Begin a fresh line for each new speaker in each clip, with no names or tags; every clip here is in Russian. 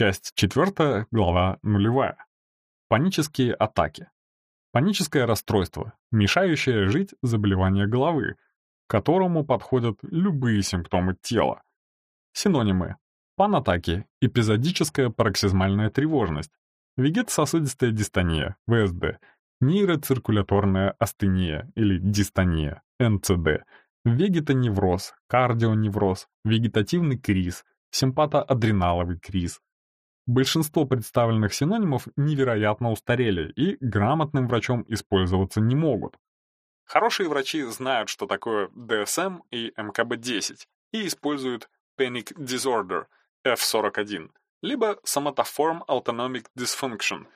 Часть 4, глава 0. Панические атаки. Паническое расстройство, мешающее жить заболевание головы, к которому подходят любые симптомы тела. Синонимы. Панатаки, эпизодическая пароксизмальная тревожность, вегетососудистая дистония, ВСД, нейроциркуляторная астения или дистония, НЦД, вегетоневроз, кардионевроз, вегетативный криз, симпатоадреналовый криз, Большинство представленных синонимов невероятно устарели и грамотным врачом использоваться не могут. Хорошие врачи знают, что такое DSM и МКБ-10 и используют Panic Disorder F41, либо Somatoform Autonomic Dysfunction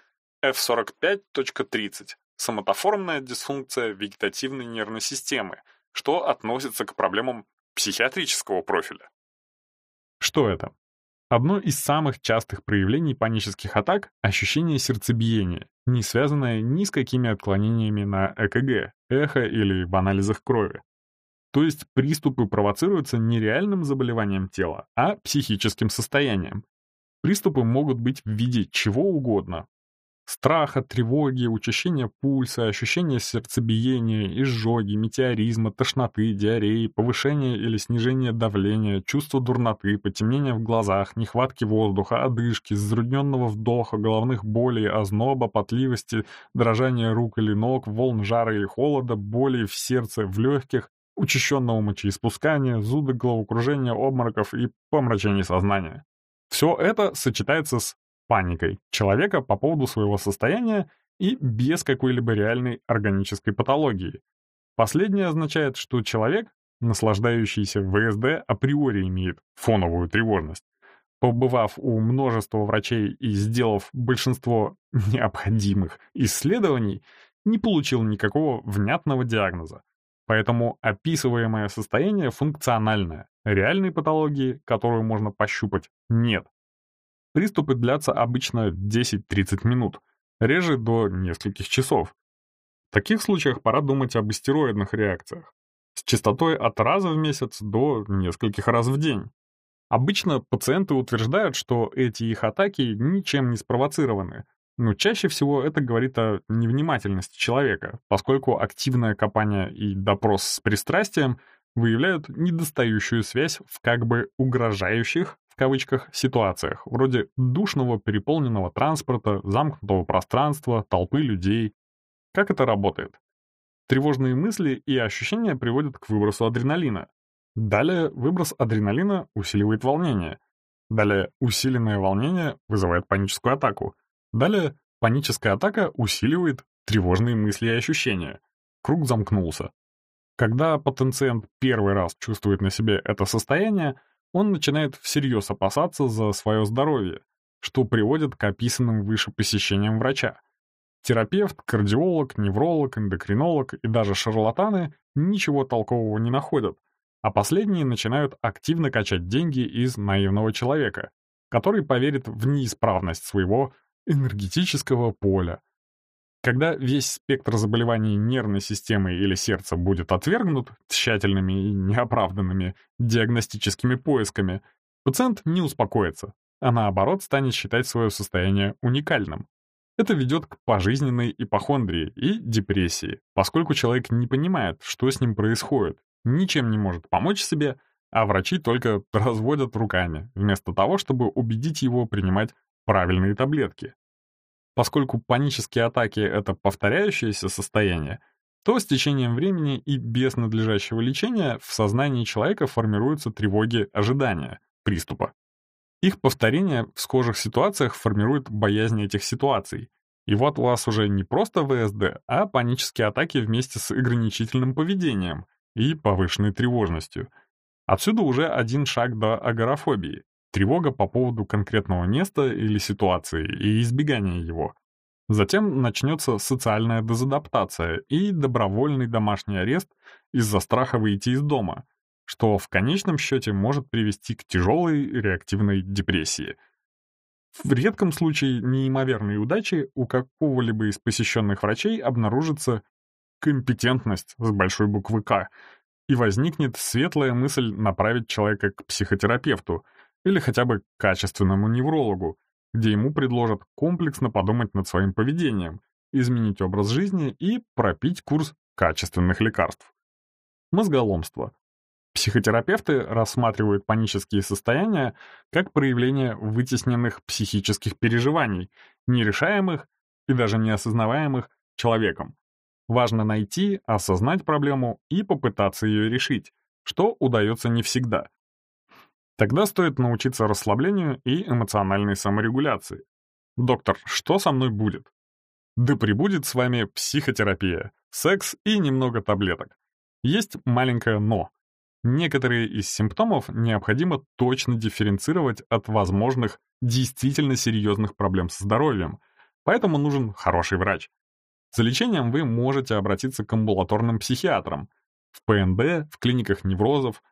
F45.30, соматоформная дисфункция вегетативной нервной системы, что относится к проблемам психиатрического профиля. Что это? Одно из самых частых проявлений панических атак — ощущение сердцебиения, не связанное ни с какими отклонениями на ЭКГ, эхо или в анализах крови. То есть приступы провоцируются не реальным заболеванием тела, а психическим состоянием. Приступы могут быть в виде чего угодно, Страха, тревоги, учащения пульса, ощущения сердцебиения, изжоги, метеоризма, тошноты, диареи, повышение или снижение давления, чувство дурноты, потемнения в глазах, нехватки воздуха, одышки, затрудненного вдоха, головных болей, озноба, потливости, дрожания рук или ног, волн жара или холода, боли в сердце, в легких, учащенного мочеиспускания, зуда, головокружения, обмороков и помрачения сознания. Все это сочетается с паникой человека по поводу своего состояния и без какой-либо реальной органической патологии. Последнее означает, что человек, наслаждающийся ВСД, априори имеет фоновую тревожность. Побывав у множества врачей и сделав большинство необходимых исследований, не получил никакого внятного диагноза. Поэтому описываемое состояние функциональное. Реальной патологии, которую можно пощупать, нет. Приступы длятся обычно 10-30 минут, реже до нескольких часов. В таких случаях пора думать об истероидных реакциях, с частотой от раза в месяц до нескольких раз в день. Обычно пациенты утверждают, что эти их атаки ничем не спровоцированы, но чаще всего это говорит о невнимательности человека, поскольку активное копание и допрос с пристрастием выявляют недостающую связь в как бы угрожающих в кавычках, ситуациях, вроде душного переполненного транспорта, замкнутого пространства, толпы людей. Как это работает? Тревожные мысли и ощущения приводят к выбросу адреналина. Далее выброс адреналина усиливает волнение. Далее усиленное волнение вызывает паническую атаку. Далее паническая атака усиливает тревожные мысли и ощущения. Круг замкнулся. Когда пациент первый раз чувствует на себе это состояние, он начинает всерьез опасаться за свое здоровье, что приводит к описанным выше посещениям врача. Терапевт, кардиолог, невролог, эндокринолог и даже шарлатаны ничего толкового не находят, а последние начинают активно качать деньги из наивного человека, который поверит в неисправность своего энергетического поля, когда весь спектр заболеваний нервной системы или сердца будет отвергнут тщательными и неоправданными диагностическими поисками, пациент не успокоится, а наоборот станет считать свое состояние уникальным. Это ведет к пожизненной ипохондрии и депрессии, поскольку человек не понимает, что с ним происходит, ничем не может помочь себе, а врачи только разводят руками, вместо того, чтобы убедить его принимать правильные таблетки. Поскольку панические атаки — это повторяющееся состояние, то с течением времени и без надлежащего лечения в сознании человека формируются тревоги ожидания приступа. Их повторение в схожих ситуациях формирует боязнь этих ситуаций. И вот у вас уже не просто ВСД, а панические атаки вместе с ограничительным поведением и повышенной тревожностью. Отсюда уже один шаг до агорафобии, тревога по поводу конкретного места или ситуации и избегание его. Затем начнется социальная дезадаптация и добровольный домашний арест из-за страха выйти из дома, что в конечном счете может привести к тяжелой реактивной депрессии. В редком случае неимоверной удачи у какого-либо из посещенных врачей обнаружится компетентность с большой буквы «К», и возникнет светлая мысль направить человека к психотерапевту — или хотя бы качественному неврологу, где ему предложат комплексно подумать над своим поведением, изменить образ жизни и пропить курс качественных лекарств. Мозголомство. Психотерапевты рассматривают панические состояния как проявление вытесненных психических переживаний, нерешаемых и даже неосознаваемых человеком. Важно найти, осознать проблему и попытаться ее решить, что удается не всегда. Тогда стоит научиться расслаблению и эмоциональной саморегуляции. Доктор, что со мной будет? Да прибудет с вами психотерапия, секс и немного таблеток. Есть маленькое «но». Некоторые из симптомов необходимо точно дифференцировать от возможных действительно серьезных проблем со здоровьем, поэтому нужен хороший врач. За лечением вы можете обратиться к амбулаторным психиатрам, в ПНД, в клиниках неврозов,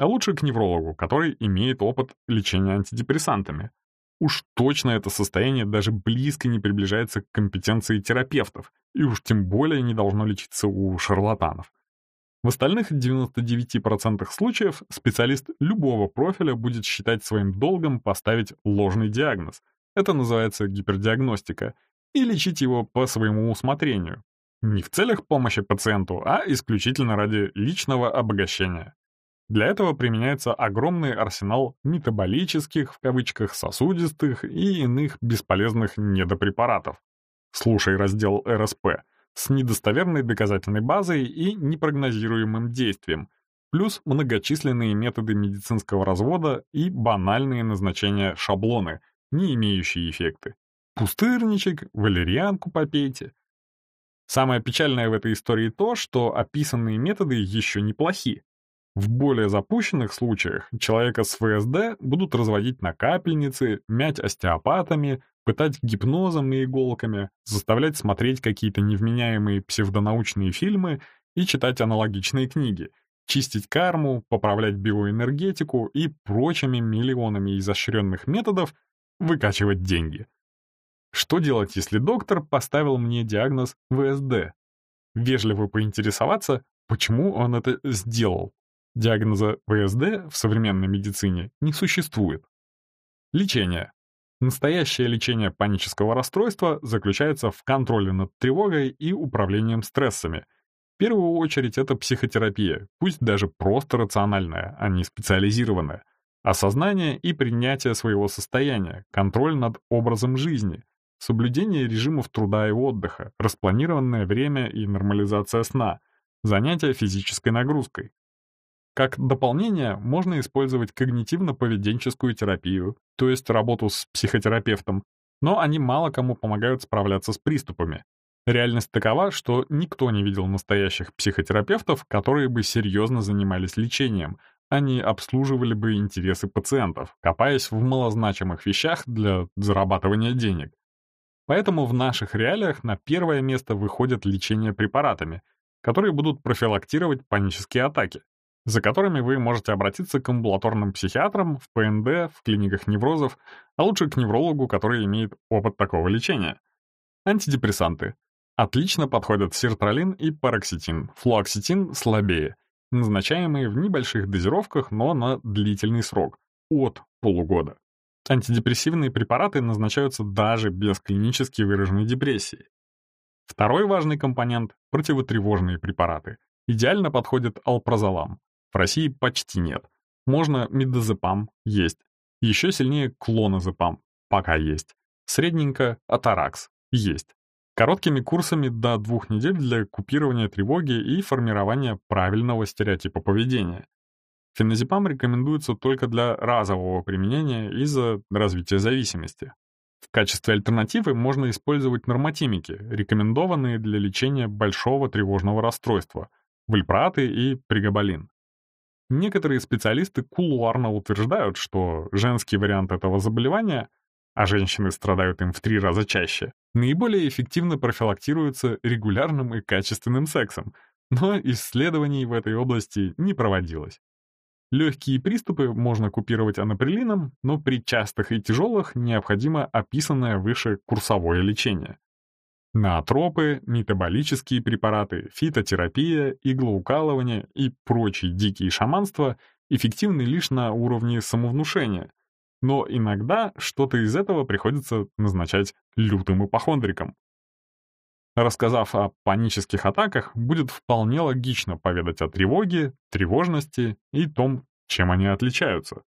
а лучше к неврологу, который имеет опыт лечения антидепрессантами. Уж точно это состояние даже близко не приближается к компетенции терапевтов, и уж тем более не должно лечиться у шарлатанов. В остальных 99% случаев специалист любого профиля будет считать своим долгом поставить ложный диагноз. Это называется гипердиагностика, и лечить его по своему усмотрению. Не в целях помощи пациенту, а исключительно ради личного обогащения. Для этого применяется огромный арсенал метаболических, в кавычках, сосудистых и иных бесполезных недопрепаратов. Слушай раздел РСП с недостоверной доказательной базой и непрогнозируемым действием, плюс многочисленные методы медицинского развода и банальные назначения шаблоны, не имеющие эффекты. Пустырничек, валерьянку попейте. Самое печальное в этой истории то, что описанные методы еще неплохи. В более запущенных случаях человека с ВСД будут разводить на капельницы, мять остеопатами, пытать гипнозом и иголками, заставлять смотреть какие-то невменяемые псевдонаучные фильмы и читать аналогичные книги, чистить карму, поправлять биоэнергетику и прочими миллионами изощренных методов выкачивать деньги. Что делать, если доктор поставил мне диагноз ВСД? Вежливо поинтересоваться, почему он это сделал. Диагноза ВСД в современной медицине не существует. Лечение. Настоящее лечение панического расстройства заключается в контроле над тревогой и управлением стрессами. В первую очередь это психотерапия, пусть даже просто рациональная, а не специализированная. Осознание и принятие своего состояния, контроль над образом жизни, соблюдение режимов труда и отдыха, распланированное время и нормализация сна, занятия физической нагрузкой, как дополнение можно использовать когнитивно-поведенческую терапию, то есть работу с психотерапевтом, но они мало кому помогают справляться с приступами. Реальность такова, что никто не видел настоящих психотерапевтов, которые бы серьезно занимались лечением, они обслуживали бы интересы пациентов, копаясь в малозначимых вещах для зарабатывания денег. Поэтому в наших реалиях на первое место выходит лечение препаратами, которые будут профилактировать панические атаки за которыми вы можете обратиться к амбулаторным психиатрам, в ПНД, в клиниках неврозов, а лучше к неврологу, который имеет опыт такого лечения. Антидепрессанты. Отлично подходят сертралин и пароксетин, флуоксетин слабее, назначаемые в небольших дозировках, но на длительный срок, от полугода. Антидепрессивные препараты назначаются даже без клинически выраженной депрессии. Второй важный компонент — противотревожные препараты. Идеально подходит алпрозолам. В России почти нет. Можно мидозепам, есть. Еще сильнее клонозепам, пока есть. Средненько атаракс, есть. Короткими курсами до двух недель для купирования тревоги и формирования правильного стереотипа поведения. Феназепам рекомендуется только для разового применения из-за развития зависимости. В качестве альтернативы можно использовать нормотимики, рекомендованные для лечения большого тревожного расстройства, вальпроаты и пригабалин. Некоторые специалисты кулуарно утверждают, что женский вариант этого заболевания, а женщины страдают им в три раза чаще, наиболее эффективно профилактируется регулярным и качественным сексом, но исследований в этой области не проводилось. Легкие приступы можно купировать анаприлином, но при частых и тяжелых необходимо описанное выше курсовое лечение. Наотропы, метаболические препараты, фитотерапия, иглоукалывание и прочие дикие шаманства эффективны лишь на уровне самовнушения. Но иногда что-то из этого приходится назначать лютым ипохондрикам. Рассказав о панических атаках, будет вполне логично поведать о тревоге, тревожности и том, чем они отличаются.